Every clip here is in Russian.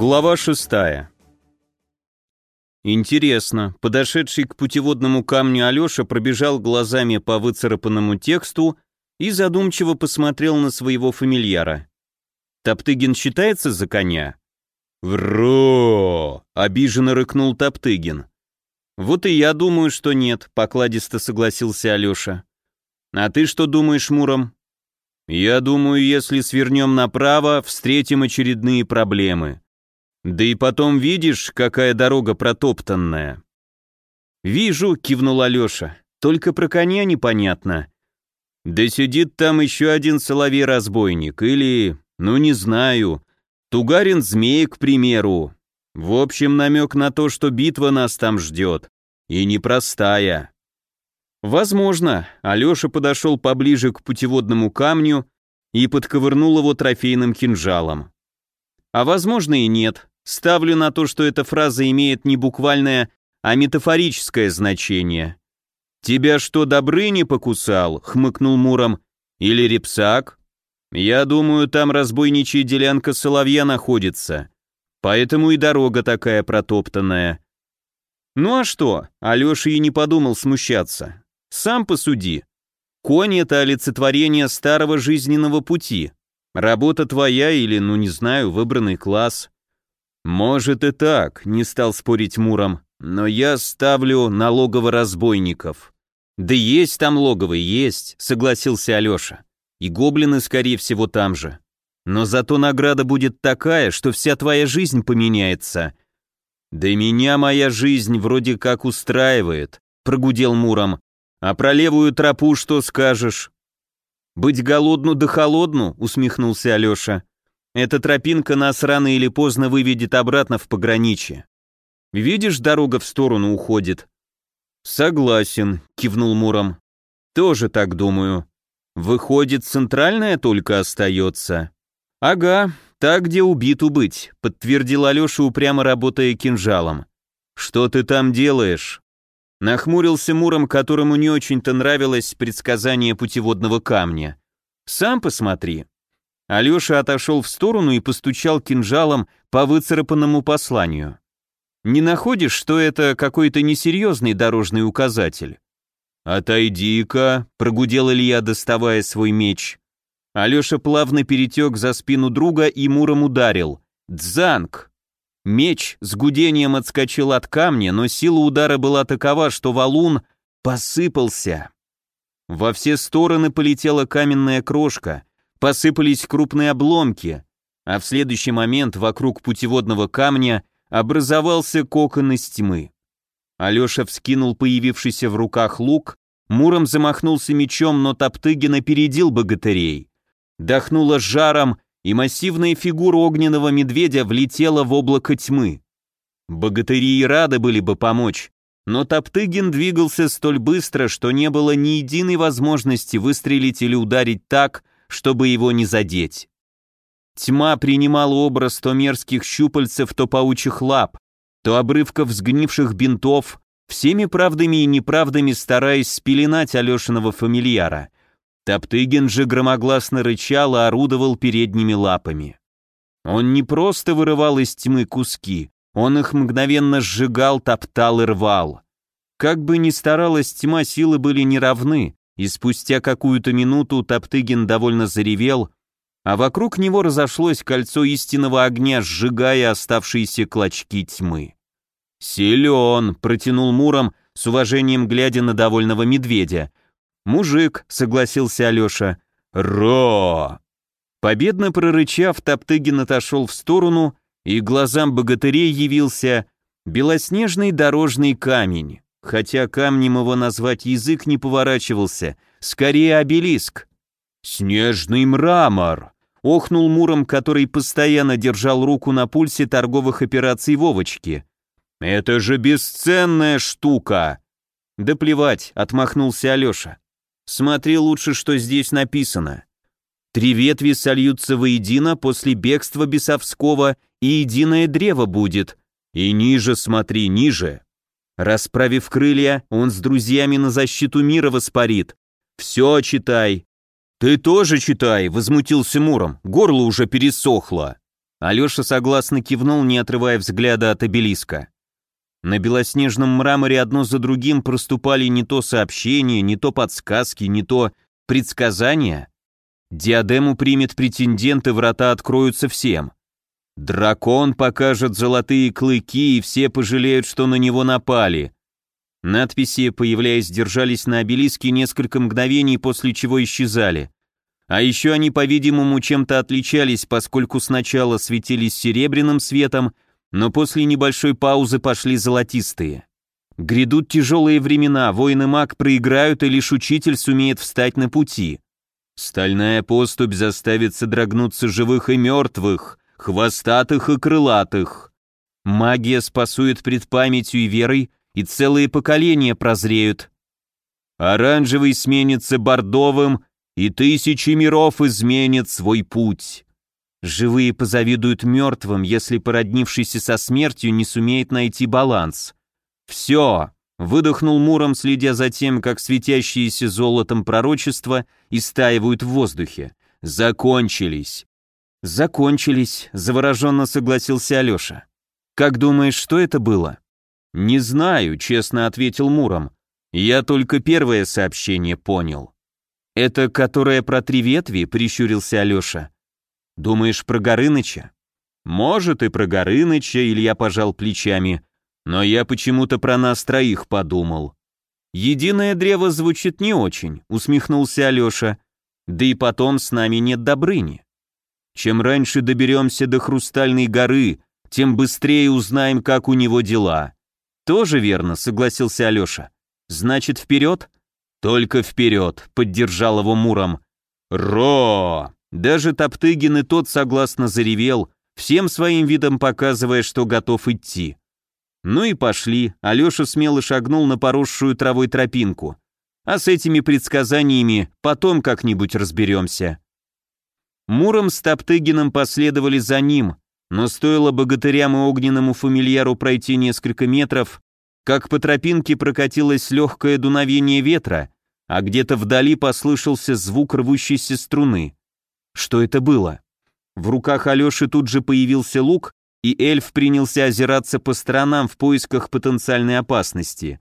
Глава шестая. Интересно, подошедший к путеводному камню Алеша пробежал глазами по выцарапанному тексту и задумчиво посмотрел на своего фамильяра. «Топтыгин считается за коня?» «Вро!» — обиженно рыкнул Топтыгин. «Вот и я думаю, что нет», — покладисто согласился Алеша. «А ты что думаешь, Муром?» «Я думаю, если свернем направо, встретим очередные проблемы. Да и потом видишь, какая дорога протоптанная. Вижу, кивнул Алеша. Только про коня непонятно. Да сидит там еще один соловей-разбойник, или, ну не знаю, Тугарин-змей, к примеру. В общем, намек на то, что битва нас там ждет. И непростая. Возможно, Алеша подошел поближе к путеводному камню и подковырнул его трофейным кинжалом. А возможно и нет. Ставлю на то, что эта фраза имеет не буквальное, а метафорическое значение. «Тебя что, Добрыни покусал?» — хмыкнул Муром. «Или Репсак?» «Я думаю, там разбойничья делянка Соловья находится. Поэтому и дорога такая протоптанная». «Ну а что?» — Алеша и не подумал смущаться. «Сам посуди. Конь — это олицетворение старого жизненного пути. Работа твоя или, ну не знаю, выбранный класс. «Может и так», — не стал спорить Муром, «но я ставлю на логово разбойников». «Да есть там логово, есть», — согласился Алеша. «И гоблины, скорее всего, там же. Но зато награда будет такая, что вся твоя жизнь поменяется». «Да меня моя жизнь вроде как устраивает», — прогудел Муром. «А про левую тропу что скажешь?» «Быть голодну да холодну», — усмехнулся Алеша. Эта тропинка нас рано или поздно выведет обратно в пограничье. Видишь, дорога в сторону уходит. Согласен, кивнул Муром. Тоже так думаю. Выходит, центральная только остается. Ага, так, где убиту быть, подтвердил Алеша, упрямо работая кинжалом. Что ты там делаешь? Нахмурился Муром, которому не очень-то нравилось предсказание путеводного камня. Сам посмотри, Алеша отошел в сторону и постучал кинжалом по выцарапанному посланию. «Не находишь, что это какой-то несерьезный дорожный указатель?» «Отойди-ка», — прогудел Илья, доставая свой меч. Алеша плавно перетек за спину друга и муром ударил. «Дзанг!» Меч с гудением отскочил от камня, но сила удара была такова, что валун посыпался. Во все стороны полетела каменная крошка — посыпались крупные обломки, а в следующий момент вокруг путеводного камня образовался кокон из тьмы. Алеша вскинул появившийся в руках лук, Муром замахнулся мечом, но Топтыгин опередил богатырей. Дохнуло жаром, и массивная фигура огненного медведя влетела в облако тьмы. Богатыри и рады были бы помочь, но Топтыгин двигался столь быстро, что не было ни единой возможности выстрелить или ударить так, чтобы его не задеть. Тьма принимала образ то мерзких щупальцев, то паучьих лап, то обрывков сгнивших бинтов, всеми правдами и неправдами стараясь спеленать Алешиного фамильяра. Топтыгин же громогласно рычал и орудовал передними лапами. Он не просто вырывал из тьмы куски, он их мгновенно сжигал, топтал и рвал. Как бы ни старалась тьма, силы были неравны, и спустя какую-то минуту Топтыгин довольно заревел, а вокруг него разошлось кольцо истинного огня, сжигая оставшиеся клочки тьмы. «Силен!» — протянул Муром, с уважением глядя на довольного медведя. «Мужик!» — согласился Алеша. «Ро!» Победно прорычав, Топтыгин отошел в сторону, и глазам богатырей явился белоснежный дорожный камень хотя камнем его назвать язык не поворачивался, скорее обелиск. «Снежный мрамор!» — охнул Муром, который постоянно держал руку на пульсе торговых операций Вовочки. «Это же бесценная штука!» «Да плевать», — отмахнулся Алеша. «Смотри лучше, что здесь написано. Три ветви сольются воедино после бегства бесовского, и единое древо будет. И ниже смотри, ниже. Расправив крылья, он с друзьями на защиту мира воспарит. Все читай. Ты тоже читай, возмутился Муром. Горло уже пересохло. Алеша согласно кивнул, не отрывая взгляда от обелиска. На белоснежном мраморе одно за другим проступали не то сообщения, не то подсказки, не то предсказания. Диадему примет претендент, и врата откроются всем. Дракон покажет золотые клыки, и все пожалеют, что на него напали. Надписи, появляясь, держались на обелиске несколько мгновений, после чего исчезали. А еще они, по-видимому, чем-то отличались, поскольку сначала светились серебряным светом, но после небольшой паузы пошли золотистые. Грядут тяжелые времена, воины-маг проиграют, и лишь учитель сумеет встать на пути. Стальная поступь заставит содрогнуться живых и мертвых, хвостатых и крылатых. Магия спасует пред памятью и верой, и целые поколения прозреют. Оранжевый сменится бордовым, и тысячи миров изменят свой путь. Живые позавидуют мертвым, если породнившийся со смертью не сумеет найти баланс. Все, выдохнул Муром, следя за тем, как светящиеся золотом пророчества истаивают в воздухе. Закончились. Закончились, завороженно согласился Алеша. Как думаешь, что это было? Не знаю, честно ответил Муром. Я только первое сообщение понял. Это которое про три ветви, прищурился Алеша. Думаешь про Горыныча? Может и про Горыныча, Илья пожал плечами, но я почему-то про нас троих подумал. Единое древо звучит не очень, усмехнулся Алеша. Да и потом с нами нет Добрыни. Чем раньше доберемся до Хрустальной горы, тем быстрее узнаем, как у него дела. Тоже верно, согласился Алеша. Значит, вперед? Только вперед, поддержал его Муром. Ро! Даже Топтыгин и тот согласно заревел, всем своим видом показывая, что готов идти. Ну и пошли, Алеша смело шагнул на поросшую травой тропинку. А с этими предсказаниями потом как-нибудь разберемся. Муром с Топтыгином последовали за ним, но стоило богатырям и огненному фамильяру пройти несколько метров, как по тропинке прокатилось легкое дуновение ветра, а где-то вдали послышался звук рвущейся струны. Что это было? В руках Алёши тут же появился лук, и эльф принялся озираться по сторонам в поисках потенциальной опасности.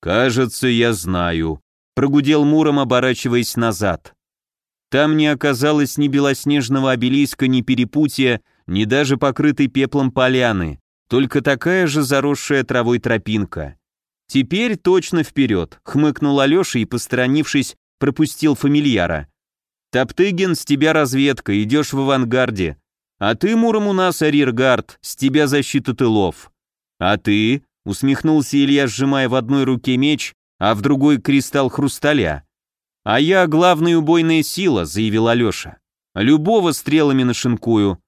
«Кажется, я знаю», — прогудел Муром, оборачиваясь назад. Там не оказалось ни белоснежного обелиска, ни перепутья, ни даже покрытой пеплом поляны, только такая же заросшая травой тропинка. «Теперь точно вперед», — хмыкнул Алеша и, посторонившись, пропустил фамильяра. Топтыгин, с тебя разведка, идешь в авангарде. А ты, Муром, у нас арьергард, с тебя защита тылов. А ты, усмехнулся Илья, сжимая в одной руке меч, а в другой кристалл хрусталя. А я главная убойная сила, заявил Алеша. Любого стрелами нашинкую.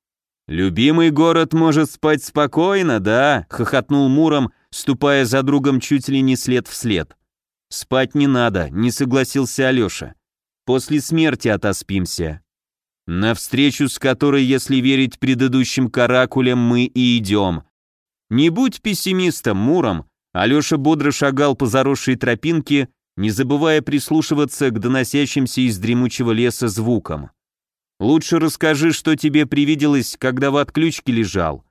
Любимый город может спать спокойно, да? хохотнул Муром, ступая за другом чуть ли не след в след. Спать не надо, не согласился Алеша. После смерти отоспимся. На встречу с которой, если верить предыдущим каракулям, мы и идем. Не будь пессимистом, Муром. Алеша бодро шагал по заросшей тропинке, не забывая прислушиваться к доносящимся из дремучего леса звукам. Лучше расскажи, что тебе привиделось, когда в отключке лежал.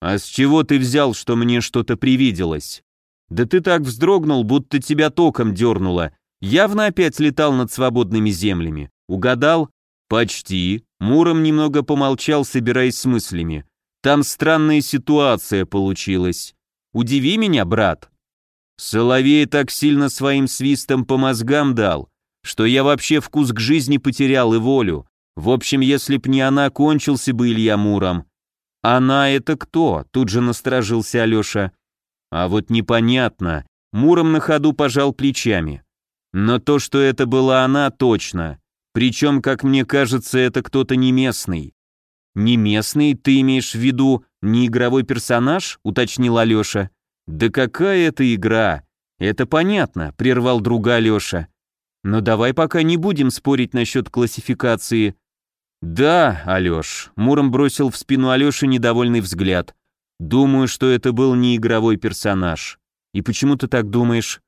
А с чего ты взял, что мне что-то привиделось? Да ты так вздрогнул, будто тебя током дернуло, Явно опять летал над свободными землями. Угадал? Почти. Муром немного помолчал, собираясь с мыслями. Там странная ситуация получилась. Удиви меня, брат. Соловей так сильно своим свистом по мозгам дал, что я вообще вкус к жизни потерял и волю. В общем, если б не она, кончился бы Илья Муром. Она это кто? Тут же насторожился Алеша. А вот непонятно. Муром на ходу пожал плечами. Но то, что это была она, точно. Причем, как мне кажется, это кто-то не местный. «Не местный, ты имеешь в виду не игровой персонаж?» — уточнил Алеша. «Да какая это игра?» «Это понятно», — прервал друга Алеша. «Но давай пока не будем спорить насчет классификации». «Да, Алеш», — Муром бросил в спину Алеши недовольный взгляд. «Думаю, что это был не игровой персонаж». «И почему ты так думаешь?»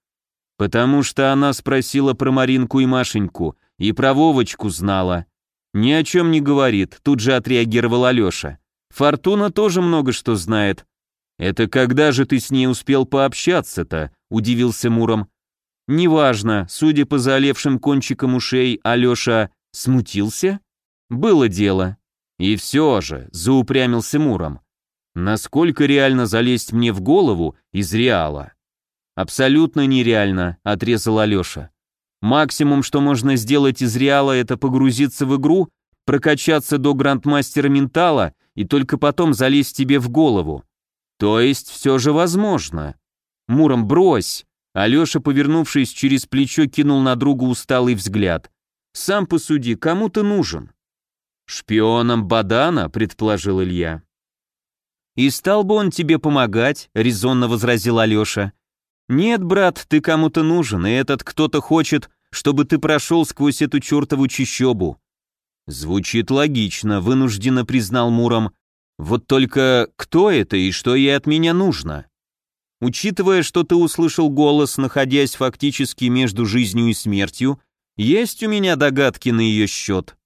Потому что она спросила про Маринку и Машеньку, и про Вовочку знала. Ни о чем не говорит, тут же отреагировал Алеша. Фортуна тоже много что знает. Это когда же ты с ней успел пообщаться-то? Удивился Муром. Неважно, судя по заолевшим кончикам ушей, Алеша смутился? Было дело. И все же, заупрямился Муром. Насколько реально залезть мне в голову из реала? Абсолютно нереально, отрезал Алеша. Максимум, что можно сделать из реала, это погрузиться в игру, прокачаться до грандмастера ментала и только потом залезть тебе в голову. То есть все же возможно. Муром, брось. Алеша, повернувшись через плечо, кинул на друга усталый взгляд. Сам посуди, кому ты нужен? Шпионом Бадана, предположил Илья. И стал бы он тебе помогать, резонно возразил Алеша. Нет, брат, ты кому-то нужен, и этот кто-то хочет, чтобы ты прошел сквозь эту чертову чищобу. Звучит логично, вынужденно признал Муром. Вот только кто это и что ей от меня нужно? Учитывая, что ты услышал голос, находясь фактически между жизнью и смертью, есть у меня догадки на ее счет.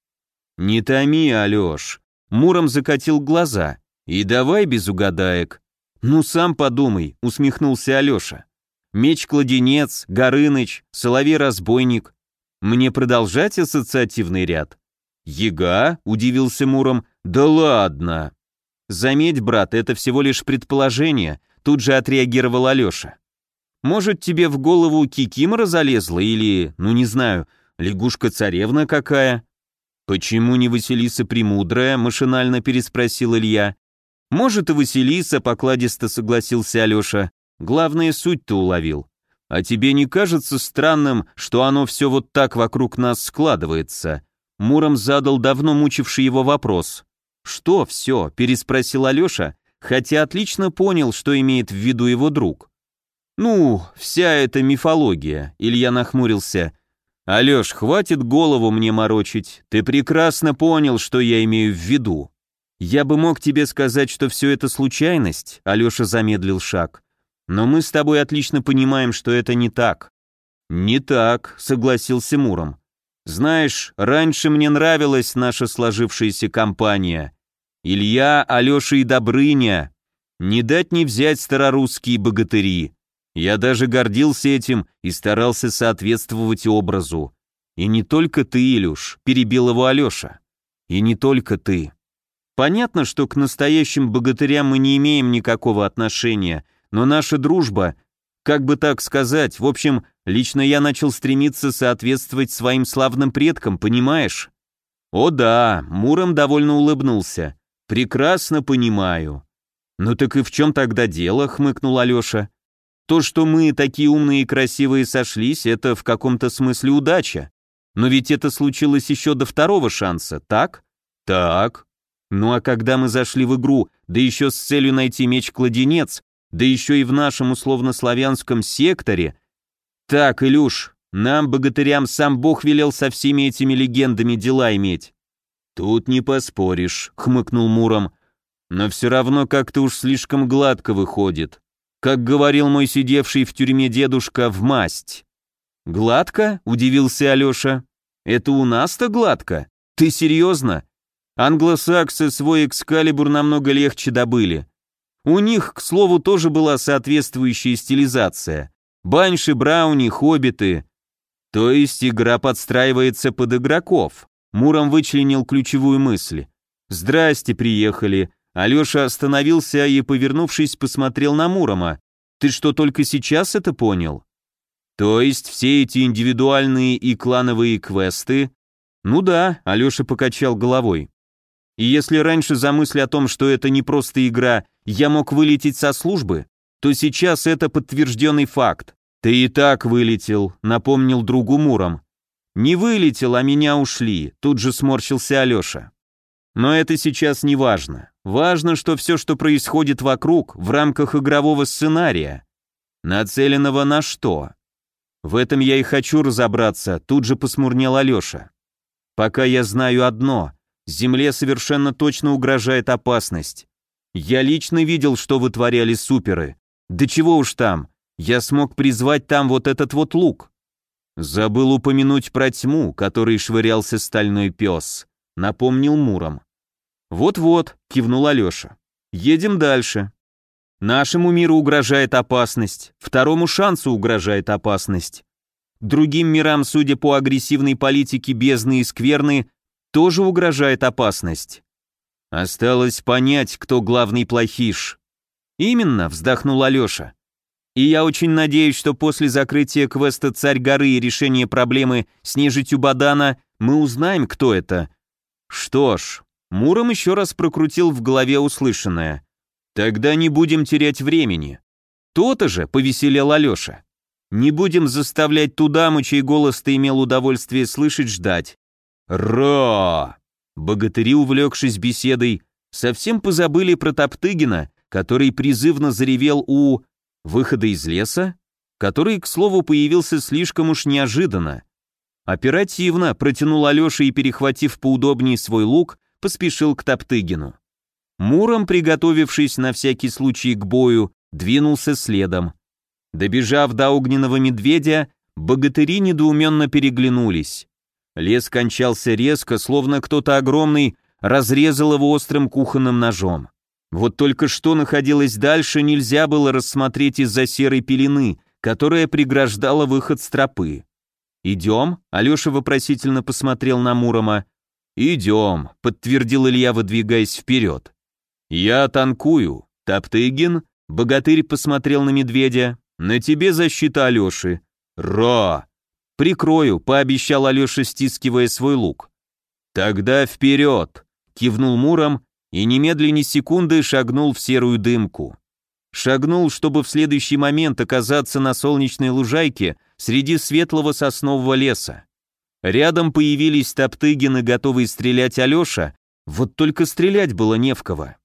Не томи, Алеш. Муром закатил глаза. И давай без угадаек. Ну сам подумай, усмехнулся Алеша. Меч-кладенец, Горыныч, Соловей-разбойник. Мне продолжать ассоциативный ряд? Ега, удивился Муром. Да ладно. Заметь, брат, это всего лишь предположение, тут же отреагировал Алеша. Может, тебе в голову Кикимора залезла или, ну не знаю, лягушка-царевна какая? Почему не Василиса Премудрая, машинально переспросил Илья. Может, и Василиса, покладисто согласился Алеша. Главное, суть-то уловил. А тебе не кажется странным, что оно все вот так вокруг нас складывается? Муром задал давно мучивший его вопрос. «Что все?» – переспросил Алеша, хотя отлично понял, что имеет в виду его друг. «Ну, вся эта мифология», – Илья нахмурился. «Алеш, хватит голову мне морочить, ты прекрасно понял, что я имею в виду». «Я бы мог тебе сказать, что все это случайность», — Алеша замедлил шаг. «Но мы с тобой отлично понимаем, что это не так». «Не так», — согласился Муром. «Знаешь, раньше мне нравилась наша сложившаяся компания. Илья, Алеша и Добрыня. Не дать не взять старорусские богатыри. Я даже гордился этим и старался соответствовать образу. И не только ты, Илюш, перебил его Алеша. И не только ты. Понятно, что к настоящим богатырям мы не имеем никакого отношения, но наша дружба, как бы так сказать, в общем, лично я начал стремиться соответствовать своим славным предкам, понимаешь? О да, Муром довольно улыбнулся. Прекрасно понимаю. Ну так и в чем тогда дело, хмыкнул Алеша. То, что мы такие умные и красивые сошлись, это в каком-то смысле удача. Но ведь это случилось еще до второго шанса, так? Так. Ну а когда мы зашли в игру, да еще с целью найти меч-кладенец, да еще и в нашем условно-славянском секторе... Так, Илюш, нам, богатырям, сам Бог велел со всеми этими легендами дела иметь. «Тут не поспоришь», — хмыкнул Муром. «Но все равно как-то уж слишком гладко выходит. Как говорил мой сидевший в тюрьме дедушка, в масть». «Гладко?» — удивился Алеша. «Это у нас-то гладко? Ты серьезно? Англосаксы свой экскалибур намного легче добыли. У них, к слову, тоже была соответствующая стилизация. Банши, брауни, хоббиты. То есть игра подстраивается под игроков. Муром вычленил ключевую мысль. «Здрасте, приехали». Алеша остановился и, повернувшись, посмотрел на Мурома. «Ты что, только сейчас это понял?» «То есть все эти индивидуальные и клановые квесты?» «Ну да», — Алеша покачал головой. «И если раньше за мысль о том, что это не просто игра, я мог вылететь со службы, то сейчас это подтвержденный факт. Ты и так вылетел», — напомнил другу Муром. «Не вылетел, а меня ушли», — тут же сморщился Алеша. Но это сейчас не важно. Важно, что все, что происходит вокруг, в рамках игрового сценария. Нацеленного на что? В этом я и хочу разобраться, тут же посмурнел Алеша. Пока я знаю одно, Земле совершенно точно угрожает опасность. Я лично видел, что вытворяли суперы. Да чего уж там, я смог призвать там вот этот вот лук. Забыл упомянуть про тьму, которой швырялся стальной пес, напомнил Муром. «Вот-вот», — кивнул Алеша. «Едем дальше. Нашему миру угрожает опасность, второму шансу угрожает опасность. Другим мирам, судя по агрессивной политике бездны и скверны, тоже угрожает опасность. Осталось понять, кто главный плохиш. Именно, вздохнул Алеша. И я очень надеюсь, что после закрытия квеста «Царь горы» и решения проблемы с нежитью Бадана мы узнаем, кто это. Что ж, Муром еще раз прокрутил в голове услышанное. Тогда не будем терять времени. То-то же, повеселел Алеша. Не будем заставлять ту даму, чей голос ты имел удовольствие слышать, ждать. Ра! Богатыри, увлекшись беседой, совсем позабыли про Топтыгина, который призывно заревел у выхода из леса, который, к слову, появился слишком уж неожиданно. Оперативно протянул Алеша и, перехватив поудобнее свой лук, поспешил к Топтыгину. Муром, приготовившись на всякий случай к бою, двинулся следом. Добежав до огненного медведя, богатыри недоуменно переглянулись. Лес кончался резко, словно кто-то огромный разрезал его острым кухонным ножом. Вот только что находилось дальше, нельзя было рассмотреть из-за серой пелены, которая преграждала выход с тропы. «Идем?» — Алеша вопросительно посмотрел на Мурома. «Идем», — подтвердил Илья, выдвигаясь вперед. «Я танкую. Топтыгин?» — богатырь посмотрел на медведя. «На тебе защита Алеши». «Ра!» «Прикрою», — пообещал Алеша, стискивая свой лук. «Тогда вперед!» — кивнул Муром и немедленно секунды шагнул в серую дымку. Шагнул, чтобы в следующий момент оказаться на солнечной лужайке среди светлого соснового леса. Рядом появились Топтыгин и готовый стрелять Алеша, вот только стрелять было не в кого.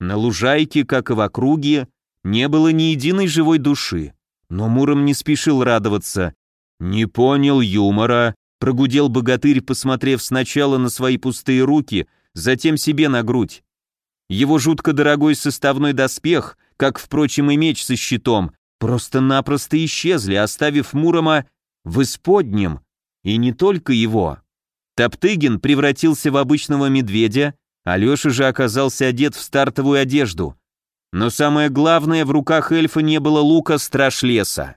На лужайке, как и в округе, не было ни единой живой души. Но Муром не спешил радоваться. «Не понял юмора», — прогудел богатырь, посмотрев сначала на свои пустые руки, затем себе на грудь. Его жутко дорогой составной доспех, как, впрочем, и меч со щитом, просто-напросто исчезли, оставив Мурома в исподнем, и не только его. Топтыгин превратился в обычного медведя, Алеша же оказался одет в стартовую одежду. Но самое главное, в руках эльфа не было лука страж леса.